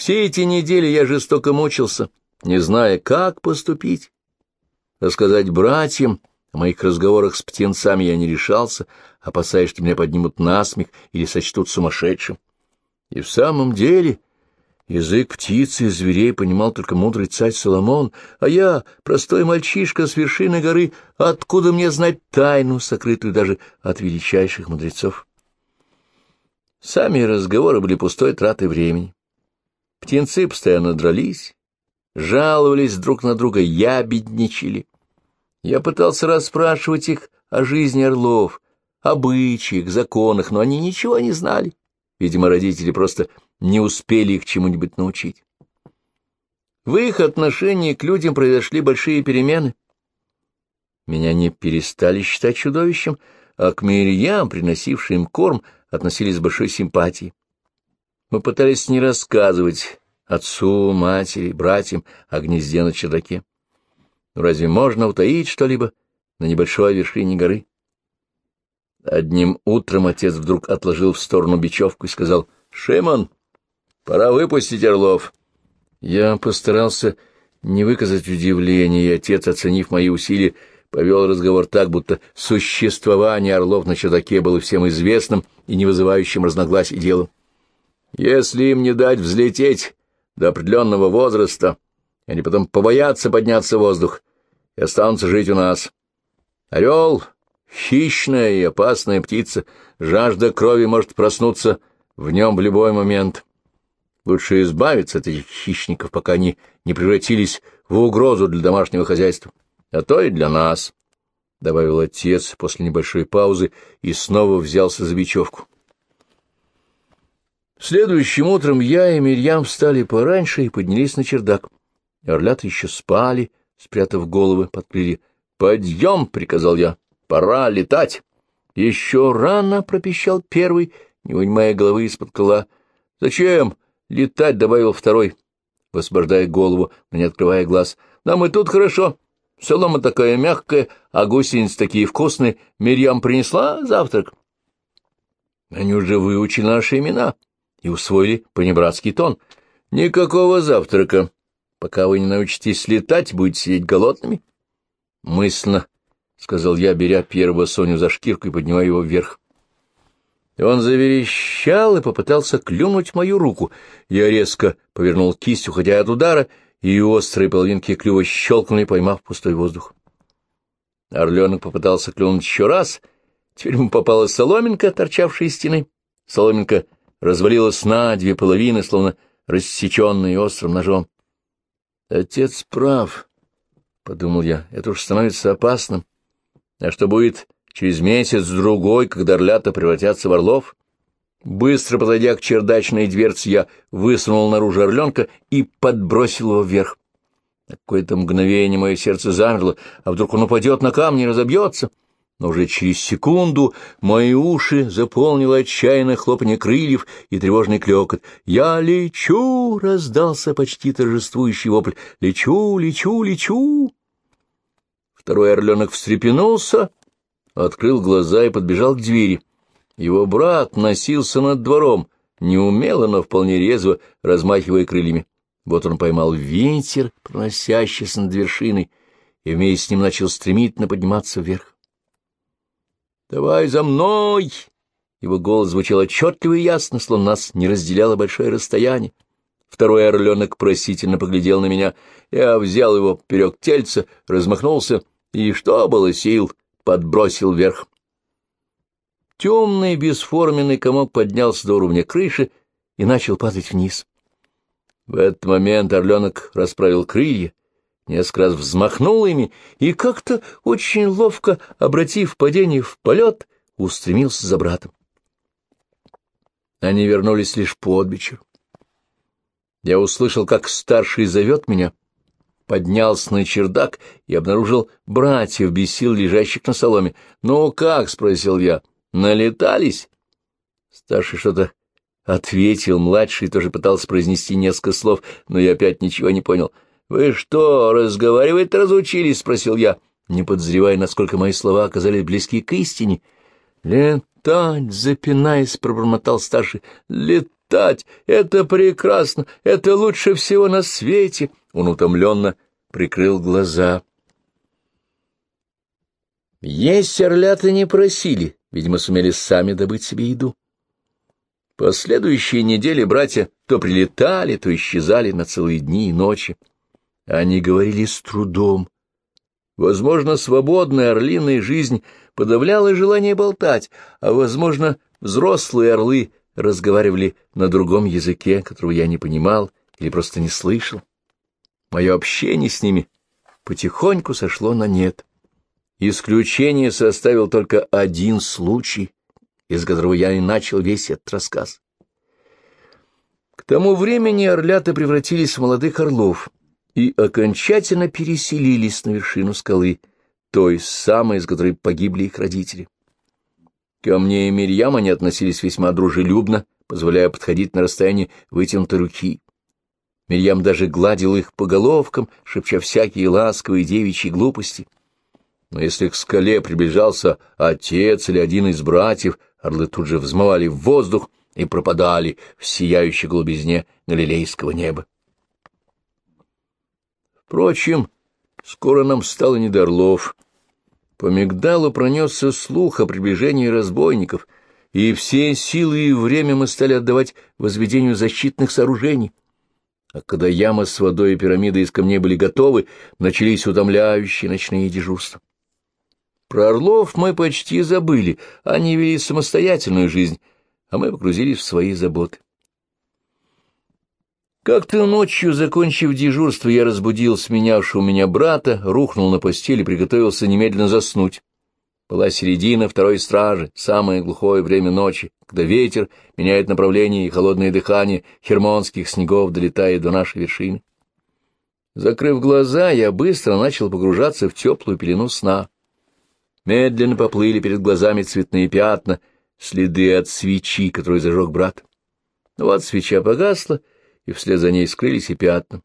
Все эти недели я жестоко мучился, не зная, как поступить. Рассказать братьям о моих разговорах с птенцами я не решался, опасаясь, что меня поднимут насмех или сочтут сумасшедшим. И в самом деле язык птицы и зверей понимал только мудрый царь Соломон, а я, простой мальчишка с вершины горы, откуда мне знать тайну, сокрытую даже от величайших мудрецов? Сами разговоры были пустой тратой времени. Птенцы постоянно дрались, жаловались друг на друга, ябедничали. Я пытался расспрашивать их о жизни орлов, обычаях, законах, но они ничего не знали. Видимо, родители просто не успели их чему-нибудь научить. В их отношении к людям произошли большие перемены. Меня не перестали считать чудовищем, а к Мирьям, приносившим корм, относились с большой симпатией. Мы пытались не рассказывать отцу, матери, братьям о гнезде на чердаке. Но разве можно утаить что-либо на небольшой вершине горы? Одним утром отец вдруг отложил в сторону бечевку и сказал, «Шимон, пора выпустить орлов». Я постарался не выказать удивления, и отец, оценив мои усилия, повел разговор так, будто существование орлов на чердаке было всем известным и не вызывающим разногласий делом. Если им не дать взлететь до определенного возраста, они потом побоятся подняться в воздух и останутся жить у нас. Орел — хищная и опасная птица, жажда крови может проснуться в нем в любой момент. Лучше избавиться от этих хищников, пока они не превратились в угрозу для домашнего хозяйства, а то и для нас, — добавил отец после небольшой паузы и снова взялся за бечевку. Следующим утром я и Мирьям встали пораньше и поднялись на чердак. Орлята еще спали, спрятав головы под крылья. «Подъем!» — приказал я. «Пора летать!» «Еще рано!» — пропищал первый, не вынимая головы из-под крыла. «Зачем?» — летать, — добавил второй, высвобождая голову, но не открывая глаз. «Нам и тут хорошо. Солома такая мягкая, а гусеницы такие вкусные. Мирьям принесла завтрак». Они уже выучили наши имена и усвоили понебратский тон. Никакого завтрака. Пока вы не научитесь летать, будете сидеть голодными. Мысленно, — сказал я, беря первого Соню за шкирку и поднимая его вверх. Он заверещал и попытался клюнуть мою руку. Я резко повернул кисть, уходя от удара, и острые половинки клюва щелкнули, поймав пустой воздух. Орленок попытался клюнуть еще раз. Теперь ему попалась соломинка, торчавшая из стены. Соломинка развалилась на две половины, словно рассеченная острым ножом. Отец прав, — подумал я, — это уж становится опасным. А что будет через месяц-другой, когда орлята превратятся в орлов? Быстро подойдя к чердачной дверце, я высунул наружу орленка и подбросил его вверх. На какое-то мгновение мое сердце замерло, а вдруг он упадет на камни и разобьется но уже через секунду мои уши заполнило отчаянное хлопанье крыльев и тревожный клёкот. «Я лечу!» — раздался почти торжествующий вопль. «Лечу, лечу, лечу!» Второй орленок встрепенулся, открыл глаза и подбежал к двери. Его брат носился над двором, неумело, но вполне резво, размахивая крыльями. Вот он поймал ветер, проносящийся над вершиной, и вместе с ним начал стремительно подниматься вверх. «Давай за мной!» Его голос звучал отчетливо и ясно, словно нас не разделяло большое расстояние. Второй орленок просительно поглядел на меня. Я взял его поперек тельца, размахнулся и, что было сил, подбросил вверх. Темный бесформенный комок поднялся до уровня крыши и начал падать вниз. В этот момент орленок расправил крылья, несколько раз взмахнул ими и как-то очень ловко, обратив падение в полет, устремился за братом. Они вернулись лишь под вечер. Я услышал, как старший зовет меня, поднялся на чердак и обнаружил братьев без сил, лежащих на соломе. «Ну как?» — спросил я. «Налетались?» Старший что-то ответил, младший тоже пытался произнести несколько слов, но я опять ничего не понял. «Вы что, разговаривать разучились?» — спросил я, не подозревая, насколько мои слова оказались близки к истине. «Летать!» — запинаясь, пробормотал старший. «Летать!» Это прекрасно! Это лучше всего на свете!» Он утомленно прикрыл глаза. Есть орлята не просили, видимо, сумели сами добыть себе еду. Последующие недели братья то прилетали, то исчезали на целые дни и ночи. Они говорили с трудом. Возможно, свободная орлиная жизнь подавляла желание болтать, а, возможно, взрослые орлы разговаривали на другом языке, которого я не понимал или просто не слышал. Мое общение с ними потихоньку сошло на нет. Исключение составил только один случай, из которого я и начал весь этот рассказ. К тому времени орлята превратились в молодых орлов и окончательно переселились на вершину скалы, той самой, из которой погибли их родители. Ко мне и Мирьям они относились весьма дружелюбно, позволяя подходить на расстояние вытянутой руки. Мирьям даже гладил их по головкам, шепча всякие ласковые девичьи глупости — но если к скале приближался отец или один из братьев, орлы тут же взмывали в воздух и пропадали в сияющей глубизне галилейского неба. Впрочем, скоро нам стало не до орлов. По мигдалу пронесся слух о приближении разбойников, и все силы и время мы стали отдавать возведению защитных сооружений. А когда яма с водой и пирамида из камней были готовы, начались утомляющие ночные дежурства. Про орлов мы почти забыли, они вели самостоятельную жизнь, а мы погрузились в свои заботы. Как-то ночью, закончив дежурство, я разбудил сменявшего меня брата, рухнул на постель и приготовился немедленно заснуть. Была середина второй стражи, самое глухое время ночи, когда ветер меняет направление и холодное дыхание хермонских снегов долетает до нашей вершины. Закрыв глаза, я быстро начал погружаться в теплую пелену сна. Медленно поплыли перед глазами цветные пятна, следы от свечи, которую зажег брат. Вот свеча погасла, и вслед за ней скрылись и пятна.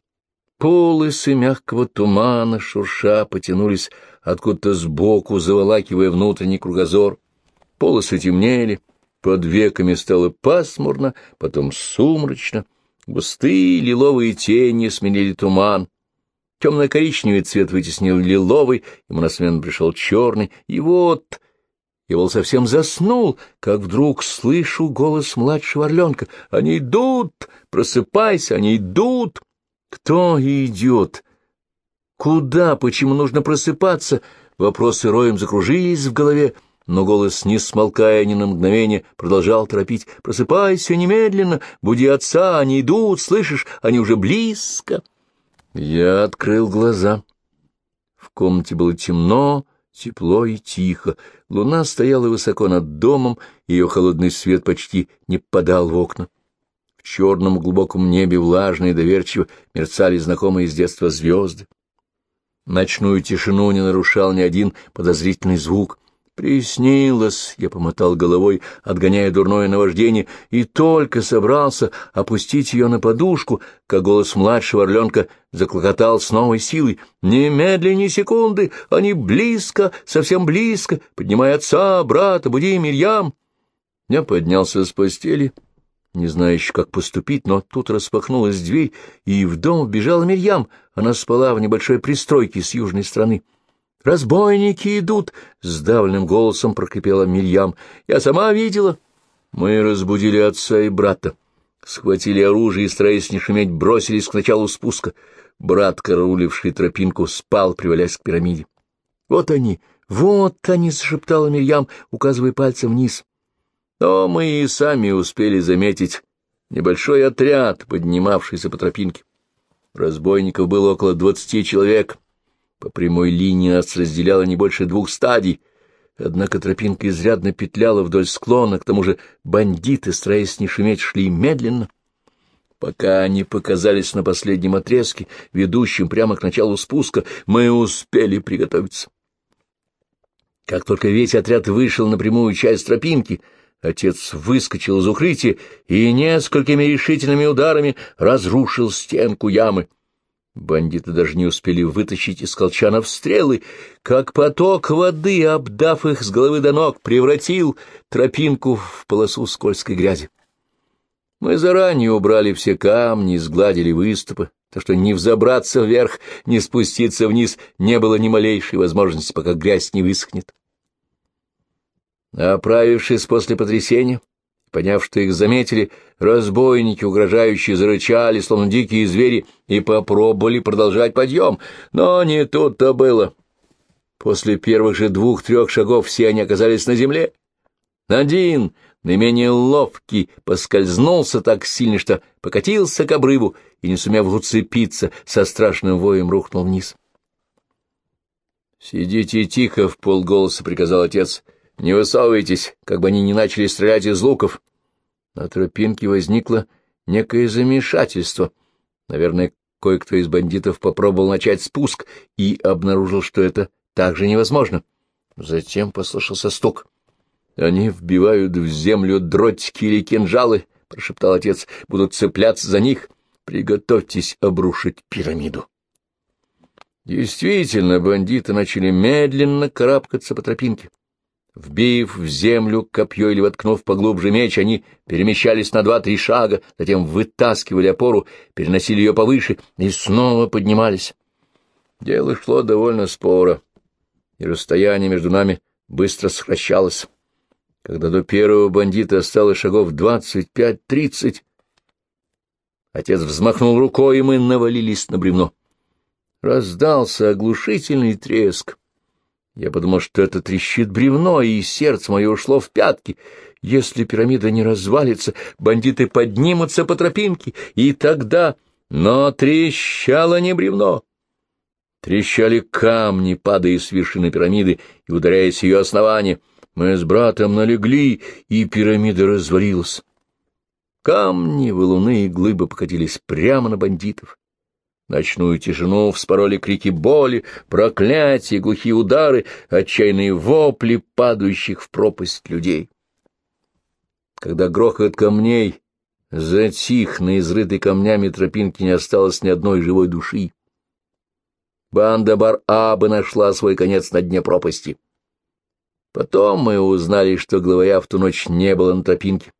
Полосы мягкого тумана, шурша, потянулись откуда-то сбоку, заволакивая внутренний кругозор. Полосы темнели, под веками стало пасмурно, потом сумрачно. Густые лиловые тени сменили туман, Темно-коричневый цвет вытеснил лиловый, ему на смену пришел черный, и вот... Я был совсем заснул, как вдруг слышу голос младшего орленка. «Они идут! Просыпайся! Они идут!» «Кто идет? Куда? Почему нужно просыпаться?» Вопросы роем закружились в голове, но голос, не смолкая ни на мгновение, продолжал торопить. «Просыпайся немедленно! Буди отца! Они идут! Слышишь? Они уже близко!» Я открыл глаза. В комнате было темно, тепло и тихо. Луна стояла высоко над домом, ее холодный свет почти не попадал в окна. В черном глубоком небе влажно и доверчиво мерцали знакомые с детства звезды. Ночную тишину не нарушал ни один подозрительный звук. Приснилось, я помотал головой, отгоняя дурное наваждение, и только собрался опустить ее на подушку, как голос младшего орленка заклокотал с новой силой. «Немедленно секунды! Они близко, совсем близко! Поднимай отца, брата, буди Мирьям!» Я поднялся с постели, не зная еще, как поступить, но тут распахнулась дверь, и в дом вбежала Мирьям. Она спала в небольшой пристройке с южной стороны. «Разбойники идут!» — сдавленным голосом прокрепела Мирьям. «Я сама видела». Мы разбудили отца и брата. Схватили оружие и, стараясь не шуметь, бросились к началу спуска. Брат, карауливший тропинку, спал, привалясь к пирамиде. «Вот они! Вот они!» — зашептала Мирьям, указывая пальцем вниз. Но мы и сами успели заметить небольшой отряд, поднимавшийся по тропинке. Разбойников было около двадцати человек — по прямой линии нас разделяло не больше двух стадий, однако тропинка изрядно петляла вдоль склона, к тому же бандиты, стараясь не шуметь, шли медленно. Пока они показались на последнем отрезке, ведущем прямо к началу спуска, мы успели приготовиться. Как только весь отряд вышел на прямую часть тропинки, отец выскочил из укрытия и несколькими решительными ударами разрушил стенку ямы. Бандиты даже не успели вытащить из колчанов стрелы, как поток воды, обдав их с головы до ног, превратил тропинку в полосу скользкой грязи. Мы заранее убрали все камни, сгладили выступы, так что ни взобраться вверх, ни спуститься вниз не было ни малейшей возможности, пока грязь не высохнет. Оправившись после потрясения, поняв, что их заметили, разбойники, угрожающие, зарычали, словно дикие звери, и попробовали продолжать подъем, но не тут-то было. После первых же двух-трех шагов все они оказались на земле. Один, наименее ловкий, поскользнулся так сильно, что покатился к обрыву и, не сумев уцепиться, со страшным воем рухнул вниз. — Сидите тихо, — в полголоса приказал отец. — Не высовывайтесь, как бы они не начали стрелять из луков. На тропинке возникло некое замешательство. Наверное, кое-кто из бандитов попробовал начать спуск и обнаружил, что это также невозможно. Затем послышался стук. — Они вбивают в землю дротики или кинжалы, — прошептал отец, — будут цепляться за них. Приготовьтесь обрушить пирамиду. Действительно, бандиты начали медленно карабкаться по тропинке. Вбив в землю копье или воткнув поглубже меч, они перемещались на два-три шага, затем вытаскивали опору, переносили ее повыше и снова поднимались. Дело шло довольно споро, и расстояние между нами быстро сокращалось. Когда до первого бандита осталось шагов двадцать пять-тридцать, отец взмахнул рукой, и мы навалились на бревно. Раздался оглушительный треск. Я подумал, что это трещит бревно, и сердце мое ушло в пятки. Если пирамида не развалится, бандиты поднимутся по тропинке, и тогда... Но трещало не бревно. Трещали камни, падая с вершины пирамиды и ударяясь ее основание — мы с братом налегли, и пирамида развалилась. Камни, валуны и глыбы покатились прямо на бандитов. Ночную тишину вспороли крики боли, проклятия, глухие удары, отчаянные вопли падающих в пропасть людей. Когда грохот камней затих, на изрытой камнями тропинке не осталось ни одной живой души. Банда Бар-Абы нашла свой конец на дне пропасти. Потом мы узнали, что главаря в ту ночь не было на тропинке.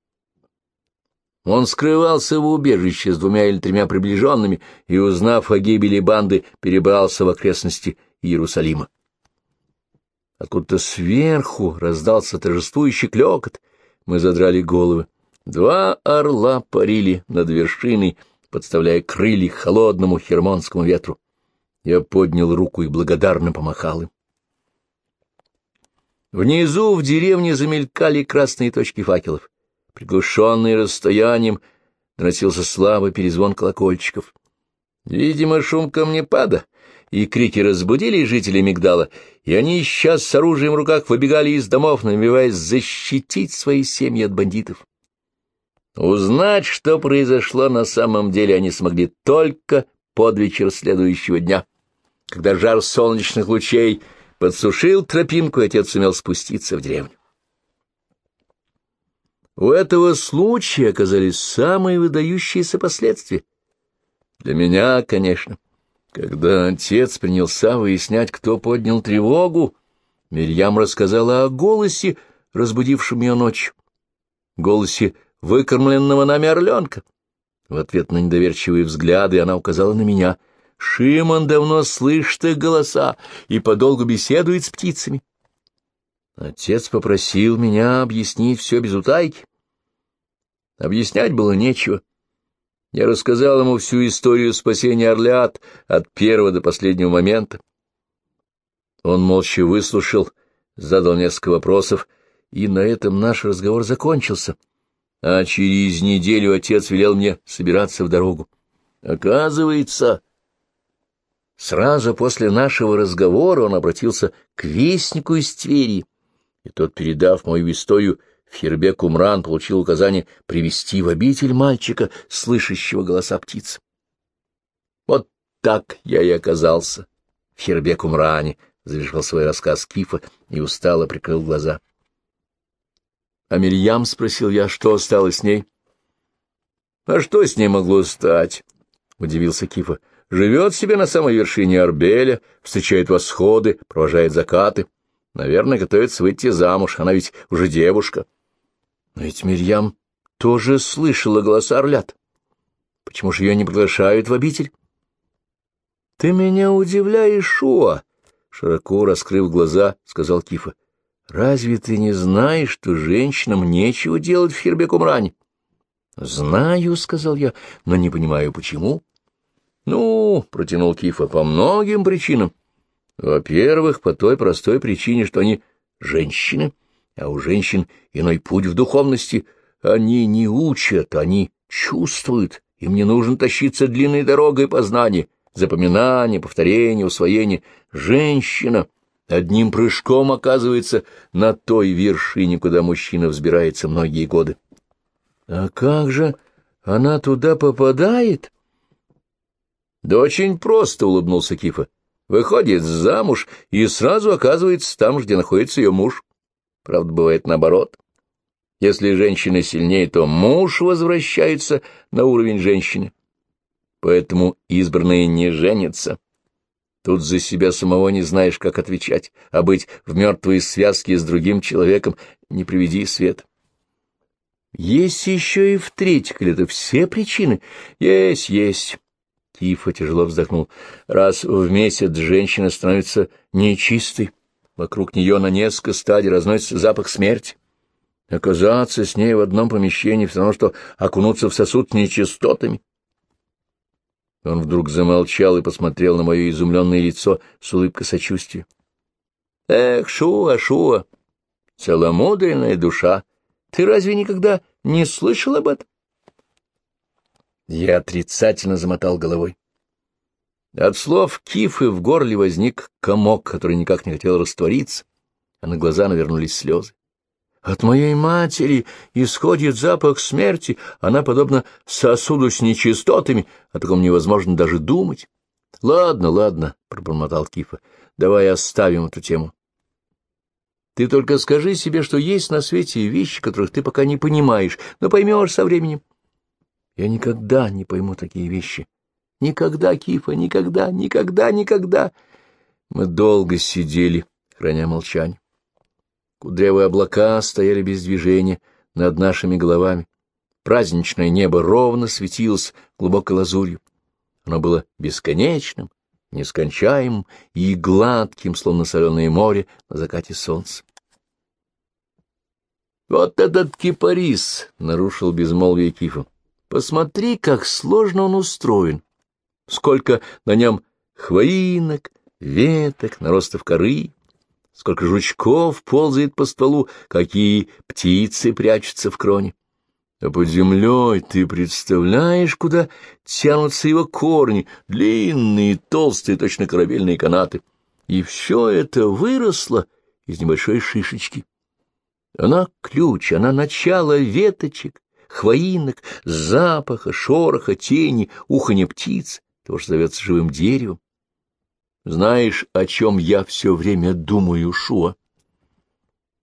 Он скрывался в убежище с двумя или тремя приближенными и, узнав о гибели банды, перебрался в окрестности Иерусалима. Откуда-то сверху раздался торжествующий клёкот. Мы задрали головы. Два орла парили над вершиной, подставляя крылья холодному хермонскому ветру. Я поднял руку и благодарно помахал им. Внизу в деревне замелькали красные точки факелов. Приглушенный расстоянием доносился слабый перезвон колокольчиков. Видимо, шум камнепада и крики разбудили жителей Мигдала, и они сейчас с оружием в руках выбегали из домов, намереваясь защитить свои семьи от бандитов. Узнать, что произошло на самом деле, они смогли только под вечер следующего дня, когда жар солнечных лучей — Подсушил тропинку, отец сумел спуститься в деревню. У этого случая оказались самые выдающиеся последствия. Для меня, конечно. Когда отец принялся выяснять, кто поднял тревогу, Мирьям рассказала о голосе, разбудившем ее ночью. Голосе выкормленного нами орленка. В ответ на недоверчивые взгляды она указала на меня — Шимон давно слышит их голоса и подолгу беседует с птицами. Отец попросил меня объяснить все без утайки. Объяснять было нечего. Я рассказал ему всю историю спасения Орлеат от первого до последнего момента. Он молча выслушал, задал несколько вопросов, и на этом наш разговор закончился. А через неделю отец велел мне собираться в дорогу. Оказывается, Сразу после нашего разговора он обратился к вестнику из Твери, и тот, передав мою историю, Фербек Умран получил указание привести в обитель мальчика, слышащего голоса птиц. Вот так я и оказался в Фербек Умране, — завершил свой рассказ Кифа и устало прикрыл глаза. — А Мирьям, — спросил я, — что стало с ней? — А что с ней могло стать? — удивился Кифа живет себе на самой вершине Арбеля, встречает восходы, провожает закаты. Наверное, готовится выйти замуж, она ведь уже девушка. Но ведь Мирьям тоже слышала голоса орлят. Почему же ее не приглашают в обитель? — Ты меня удивляешь, Шуа! — широко раскрыв глаза, сказал Кифа. — Разве ты не знаешь, что женщинам нечего делать в Хербекумране? — Знаю, — сказал я, — но не понимаю, почему. — Ну, — протянул Кифа, — по многим причинам. Во-первых, по той простой причине, что они женщины, а у женщин иной путь в духовности. Они не учат, они чувствуют. Им не нужно тащиться длинной дорогой познания, запоминания, повторения, усвоения. Женщина одним прыжком оказывается на той вершине, куда мужчина взбирается многие годы. — А как же она туда попадает? — Да очень просто, — улыбнулся Кифа. — Выходит замуж и сразу оказывается там, где находится ее муж. Правда, бывает наоборот. Если женщина сильнее, то муж возвращается на уровень женщины. Поэтому избранные не женятся. Тут за себя самого не знаешь, как отвечать, а быть в мертвой связке с другим человеком не приведи свет. Есть еще и в-третьих, или это все причины? Есть, есть. Кифа тяжело вздохнул. Раз в месяц женщина становится нечистой, вокруг нее на несколько стадий разносится запах смерти. Оказаться с ней в одном помещении все равно, что окунуться в сосуд нечистотами. Он вдруг замолчал и посмотрел на мое изумленное лицо с улыбкой сочувствия. — Эх, Шуа, Шуа, целомудренная душа, ты разве никогда не слышал об этом? Я отрицательно замотал головой. От слов Кифы в горле возник комок, который никак не хотел раствориться, а на глаза навернулись слезы. От моей матери исходит запах смерти, она подобна сосуду с нечистотами, о таком невозможно даже думать. — Ладно, ладно, — пробормотал Кифа, — давай оставим эту тему. Ты только скажи себе, что есть на свете вещи, которых ты пока не понимаешь, но поймешь со временем. Я никогда не пойму такие вещи. Никогда, Кифа, никогда, никогда, никогда. Мы долго сидели, храня молчание. Кудрявые облака стояли без движения над нашими головами. Праздничное небо ровно светилось глубокой лазурью. Оно было бесконечным, нескончаемым и гладким, словно соленое море на закате солнца. «Вот этот кипарис!» — нарушил безмолвие Кифа. «Посмотри, как сложно он устроен! Сколько на нем хвоинок, веток, наростов коры, сколько жучков ползает по стволу, какие птицы прячутся в кроне. А под землей ты представляешь, куда тянутся его корни, длинные, толстые, точно корабельные канаты. И все это выросло из небольшой шишечки. Она ключ, она начало веточек, хвоинок, запаха, шороха, тени, уханья птиц, того, что зовется живым деревом. Знаешь, о чем я все время думаю, Шуа?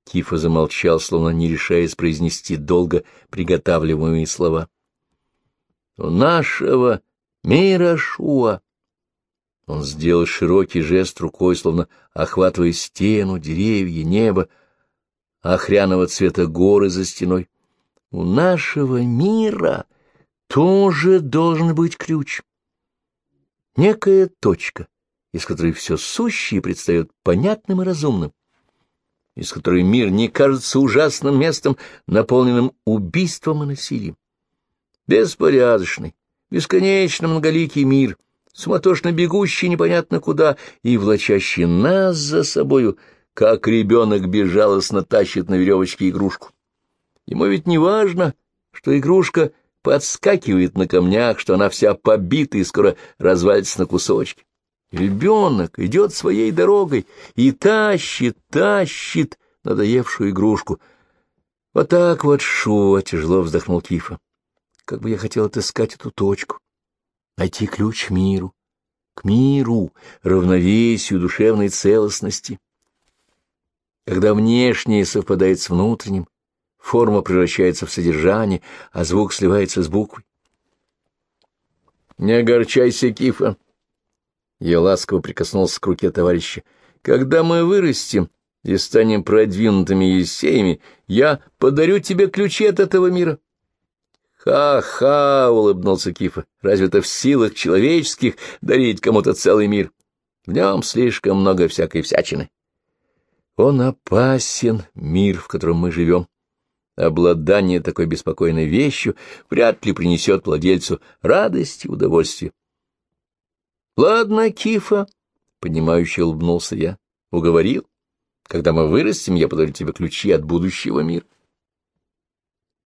Кифа замолчал, словно не решаясь произнести долго приготавливаемые слова. У нашего мира Шуа. Он сделал широкий жест рукой, словно охватывая стену, деревья, небо, охряного цвета горы за стеной. У нашего мира тоже должен быть ключ. Некая точка, из которой все сущее предстает понятным и разумным, из которой мир не кажется ужасным местом, наполненным убийством и насилием. Беспорядочный, бесконечно многоликий мир, суматошно бегущий непонятно куда и влачащий нас за собою, как ребенок безжалостно тащит на веревочке игрушку. Ему ведь не важно, что игрушка подскакивает на камнях, что она вся побита и скоро развалится на кусочки. Ребенок идет своей дорогой и тащит, тащит надоевшую игрушку. Вот так вот, Шуа, тяжело вздохнул Кифа. Как бы я хотел отыскать эту точку, найти ключ к миру, к миру, равновесию душевной целостности. Когда внешнее совпадает с внутренним, форма превращается в содержание, а звук сливается с буквой. Не огорчайся, Кифа, я ласково прикоснулся к руке товарища. «Когда мы вырастем и станем продвинутыми есеями, я подарю тебе ключи от этого мира. «Ха-ха!» — улыбнулся Кифа. «Разве это в силах человеческих дарить кому-то целый мир? В нем слишком много всякой всячины». «Он опасен, мир, в котором мы живем. Обладание такой беспокойной вещью вряд ли принесет владельцу радость и удовольствие». «Ладно, Кифа», — понимающе улыбнулся я, — уговорил. Когда мы вырастем, я подарю тебе ключи от будущего мира.